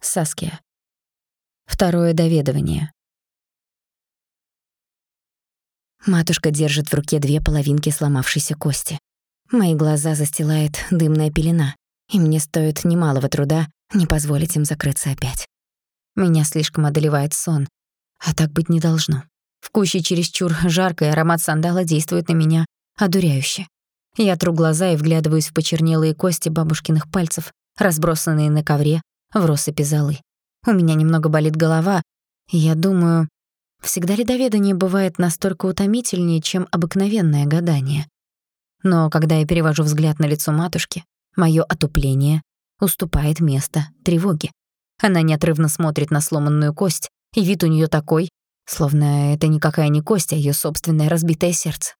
Саския. Второе доведывание. Матушка держит в руке две половинки сломавшейся кости. Мои глаза застилает дымная пелена, и мне стоит немалого труда не позволить им закрыться опять. Меня слишком одолевает сон, а так быть не должно. В куще чересчур жаркий аромат сандала действует на меня одуряюще. Я тру глаза и вглядываюсь в почернелые кости бабушкиных пальцев, разбросанные на ковре в россыпи золы. У меня немного болит голова, и я думаю, всегда ли доведание бывает настолько утомительнее, чем обыкновенное гадание? Но когда я перевожу взгляд на лицо матушки, моё отупление уступает место тревоге. Она неотрывно смотрит на сломанную кость, и вид у неё такой, словно это никакая не кость, а её собственное разбитое сердце.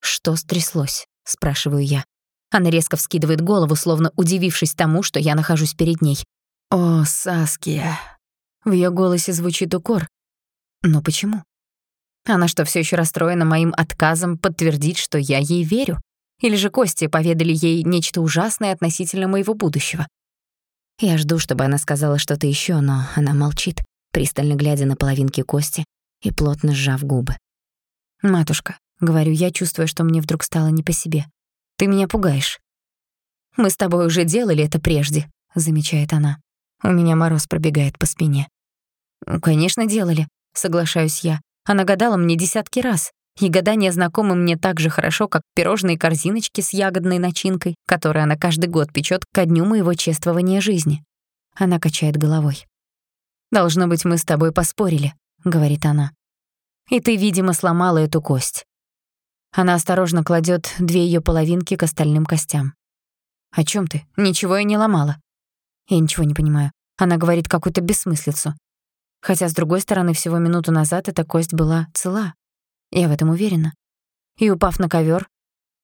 «Что стряслось?» — спрашиваю я. Она резко вскидывает голову, словно удивившись тому, что я нахожусь перед ней. «О, Саския!» В её голосе звучит укор. Но почему? Она что, всё ещё расстроена моим отказом подтвердить, что я ей верю? Или же кости поведали ей нечто ужасное относительно моего будущего? Я жду, чтобы она сказала что-то ещё, но она молчит, пристально глядя на половинки кости и плотно сжав губы. «Матушка», — говорю я, чувствуя, что мне вдруг стало не по себе, — «ты меня пугаешь». «Мы с тобой уже делали это прежде», — замечает она. У меня мороз пробегает по спине. «Конечно, делали», — соглашаюсь я. Она гадала мне десятки раз. И гадания знакомы мне так же хорошо, как пирожные корзиночки с ягодной начинкой, которые она каждый год печёт ко дню моего чествования жизни. Она качает головой. «Должно быть, мы с тобой поспорили», — говорит она. «И ты, видимо, сломала эту кость». Она осторожно кладёт две её половинки к остальным костям. «О чём ты? Ничего я не ломала». Я ничего не понимаю. Она говорит какую-то бессмыслицу. Хотя, с другой стороны, всего минуту назад эта кость была цела. Я в этом уверена. И, упав на ковер,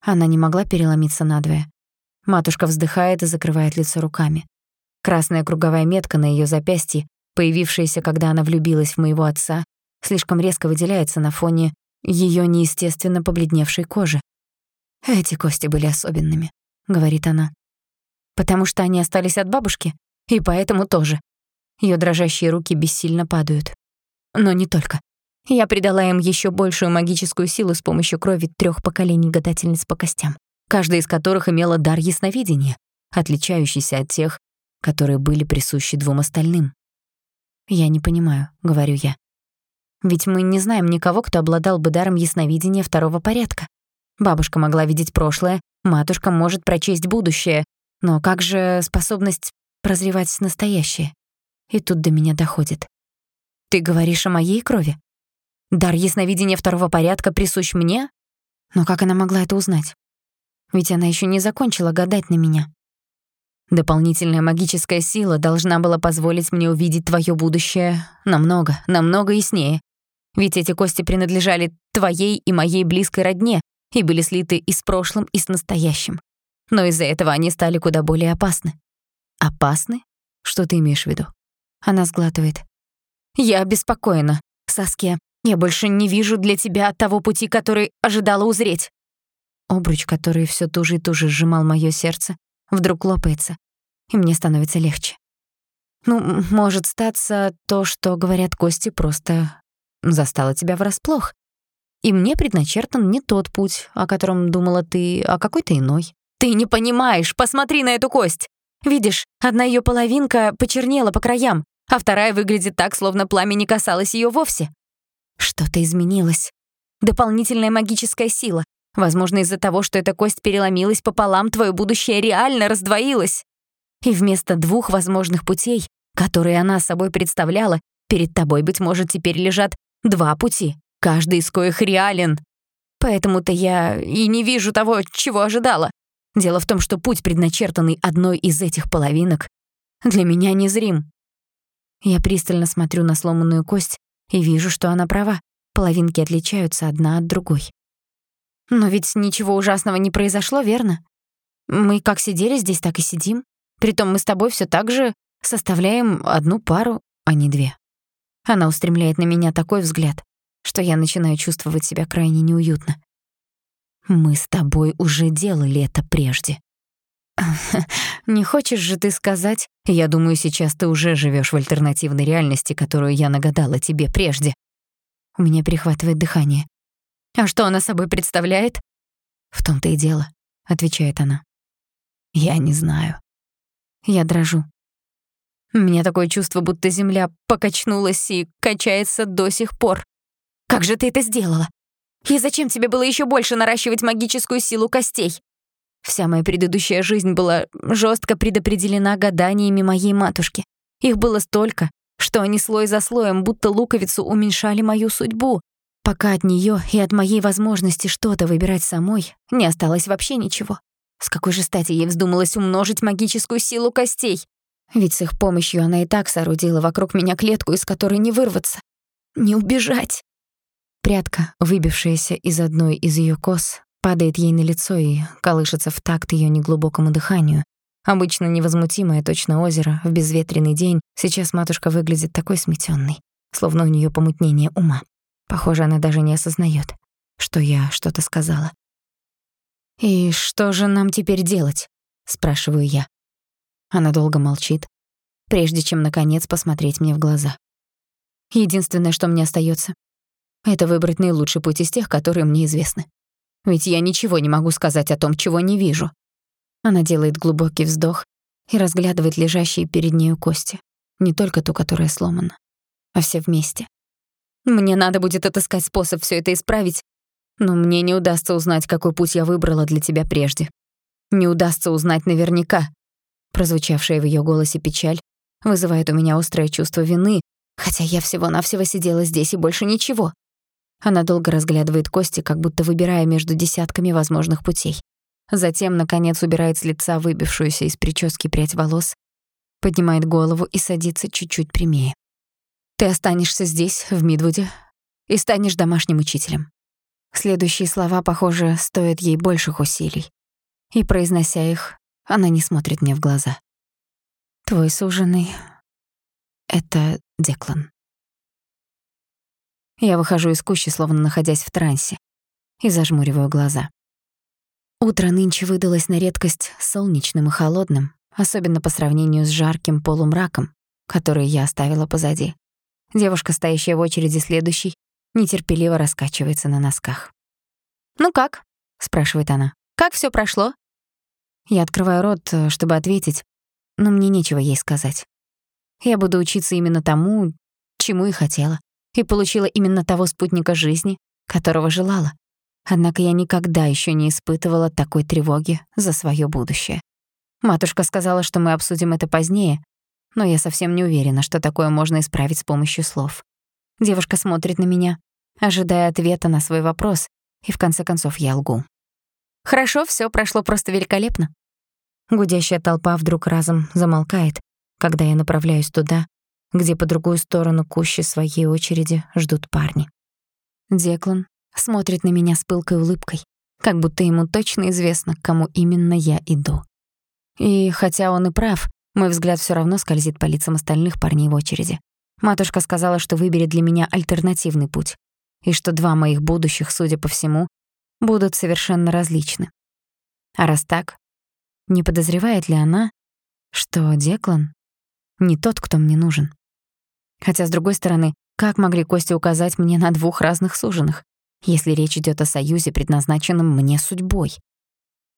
она не могла переломиться надвое. Матушка вздыхает и закрывает лицо руками. Красная круговая метка на её запястье, появившаяся, когда она влюбилась в моего отца, слишком резко выделяется на фоне её неестественно побледневшей кожи. «Эти кости были особенными», — говорит она. «Потому что они остались от бабушки? И поэтому тоже». Её дрожащие руки бессильно падают. Но не только. Я придала им ещё большую магическую силу с помощью крови трёх поколений гадательниц по костям, каждая из которых имела дар ясновидения, отличающийся от тех, которые были присущи двум остальным. «Я не понимаю», — говорю я. «Ведь мы не знаем никого, кто обладал бы даром ясновидения второго порядка. Бабушка могла видеть прошлое, матушка может прочесть будущее, но как же способность прозревать настоящее? И тут до меня доходит. Ты говоришь о моей крови? Дар ясновидения второго порядка присущ мне? Но как она могла это узнать? Ведь она ещё не закончила гадать на меня. Дополнительная магическая сила должна была позволить мне увидеть твоё будущее намного, намного яснее. Ведь эти кости принадлежали твоей и моей близкой родне и были слиты и с прошлым, и с настоящим но из-за этого они стали куда более опасны. Опасны? Что ты имеешь в виду? Она сглатывает. Я обеспокоена, Саския. Я больше не вижу для тебя того пути, который ожидала узреть. Обруч, который всё туже и туже сжимал моё сердце, вдруг лопается, и мне становится легче. Ну, может статься то, что говорят кости, просто застало тебя врасплох. И мне предначертан не тот путь, о котором думала ты, а какой-то иной. «Ты не понимаешь! Посмотри на эту кость! Видишь, одна ее половинка почернела по краям, а вторая выглядит так, словно пламя не касалось ее вовсе. Что-то изменилось. Дополнительная магическая сила. Возможно, из-за того, что эта кость переломилась пополам, твое будущее реально раздвоилось. И вместо двух возможных путей, которые она собой представляла, перед тобой, быть может, теперь лежат два пути, каждый из коих реален. Поэтому-то я и не вижу того, чего ожидала. Дело в том, что путь, предначертанный одной из этих половинок, для меня незрим. Я пристально смотрю на сломанную кость и вижу, что она права. Половинки отличаются одна от другой. Но ведь ничего ужасного не произошло, верно? Мы как сидели здесь, так и сидим. Притом мы с тобой всё так же составляем одну пару, а не две. Она устремляет на меня такой взгляд, что я начинаю чувствовать себя крайне неуютно. Мы с тобой уже делали это прежде. Не хочешь же ты сказать? Я думаю, сейчас ты уже живёшь в альтернативной реальности, которую я нагадала тебе прежде. У меня перехватывает дыхание. А что она собой представляет? В том-то и дело, отвечает она. Я не знаю. Я дрожу. У меня такое чувство, будто земля покачнулась и качается до сих пор. Как же ты это сделала? И зачем тебе было ещё больше наращивать магическую силу костей? Вся моя предыдущая жизнь была жестко предопределена гаданиями моей матушки. Их было столько, что они слой за слоем, будто луковицу, уменьшали мою судьбу, пока от нее и от моей возможности что-то выбирать самой не осталось вообще ничего. С какой же стати ей вздумалось умножить магическую силу костей? Ведь с их помощью она и так соорудила вокруг меня клетку, из которой не вырваться, не убежать. Прядка, выбившаяся из одной из ее кос, падает ей на лицо и колышется в такт ее неглубокому дыханию. Обычно невозмутимое точно озеро в безветренный день, сейчас матушка выглядит такой сметённой, словно у неё помутнение ума. Похоже, она даже не осознает, что я что-то сказала. «И что же нам теперь делать?» — спрашиваю я. Она долго молчит, прежде чем, наконец, посмотреть мне в глаза. Единственное, что мне остаётся, это выбрать наилучший путь из тех, которые мне известны. Ведь я ничего не могу сказать о том, чего не вижу. Она делает глубокий вздох и разглядывает лежащие перед нею кости. Не только ту, которая сломана, а все вместе. Мне надо будет отыскать способ все это исправить, но мне не удастся узнать, какой путь я выбрала для тебя прежде. Не удастся узнать наверняка. Прозвучавшая в ее голосе печаль вызывает у меня острое чувство вины, хотя я всего-навсего сидела здесь и больше ничего. Она долго разглядывает кости, как будто выбирая между десятками возможных путей. Затем, наконец, убирает с лица выбившуюся из прически прядь волос, поднимает голову и садится чуть-чуть прямее. «Ты останешься здесь, в Мидвуде, и станешь домашним учителем». Следующие слова, похоже, стоят ей больших усилий. И, произнося их, она не смотрит мне в глаза. «Твой суженый — это Деклан». Я выхожу из кущи, словно находясь в трансе, и зажмуриваю глаза. Утро нынче выдалось на редкость солнечным и холодным, особенно по сравнению с жарким полумраком, который я оставила позади. Девушка, стоящая в очереди следующей, нетерпеливо раскачивается на носках. «Ну как?» — спрашивает она. «Как всё прошло?» Я открываю рот, э, чтобы ответить, но мне нечего ей сказать. Я буду учиться именно тому, чему и хотела и получила именно того спутника жизни, которого желала. Однако я никогда ещё не испытывала такой тревоги за своё будущее. Матушка сказала, что мы обсудим это позднее, но я совсем не уверена, что такое можно исправить с помощью слов. Девушка смотрит на меня, ожидая ответа на свой вопрос, и в конце концов я лгу. «Хорошо, всё прошло просто великолепно». Гудящая толпа вдруг разом замолкает, когда я направляюсь туда, где по другую сторону кущи своей очереди ждут парни. Деклан смотрит на меня с пылкой улыбкой, как будто ему точно известно, к кому именно я иду. И хотя он и прав, мой взгляд всё равно скользит по лицам остальных парней в очереди. Матушка сказала, что выберет для меня альтернативный путь, и что два моих будущих, судя по всему, будут совершенно различны. А раз так, не подозревает ли она, что Деклан не тот, кто мне нужен? Хотя, с другой стороны, как могли Костя указать мне на двух разных суженых, если речь идёт о союзе, предназначенном мне судьбой?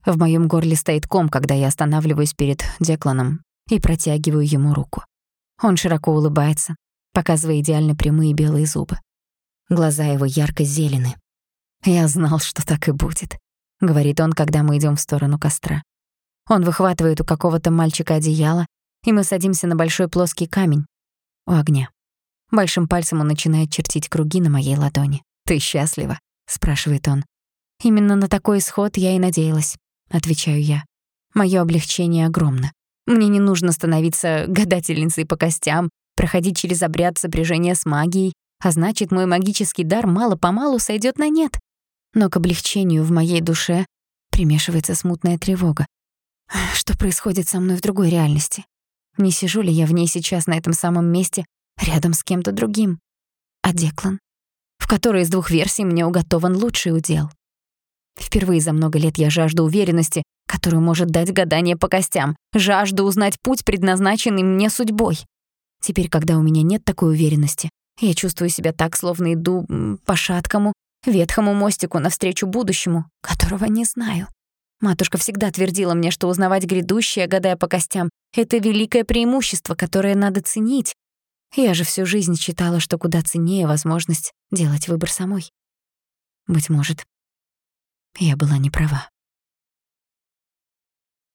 В моём горле стоит ком, когда я останавливаюсь перед Декланом и протягиваю ему руку. Он широко улыбается, показывая идеально прямые белые зубы. Глаза его ярко-зелены. «Я знал, что так и будет», — говорит он, когда мы идём в сторону костра. Он выхватывает у какого-то мальчика одеяло, и мы садимся на большой плоский камень у огня. Большим пальцем он начинает чертить круги на моей ладони. «Ты счастлива?» — спрашивает он. «Именно на такой исход я и надеялась», — отвечаю я. Моё облегчение огромно. Мне не нужно становиться гадательницей по костям, проходить через обряд сопряжения с магией, а значит, мой магический дар мало-помалу сойдёт на нет. Но к облегчению в моей душе примешивается смутная тревога. Что происходит со мной в другой реальности? Не сижу ли я в ней сейчас на этом самом месте, рядом с кем-то другим. А Деклан? В которой из двух версий мне уготован лучший удел. Впервые за много лет я жажду уверенности, которую может дать гадание по костям, жажду узнать путь, предназначенный мне судьбой. Теперь, когда у меня нет такой уверенности, я чувствую себя так, словно иду по шаткому, ветхому мостику навстречу будущему, которого не знаю. Матушка всегда твердила мне, что узнавать грядущее, гадая по костям, это великое преимущество, которое надо ценить. Я же всю жизнь считала, что куда ценнее возможность делать выбор самой. Быть может, я была не права.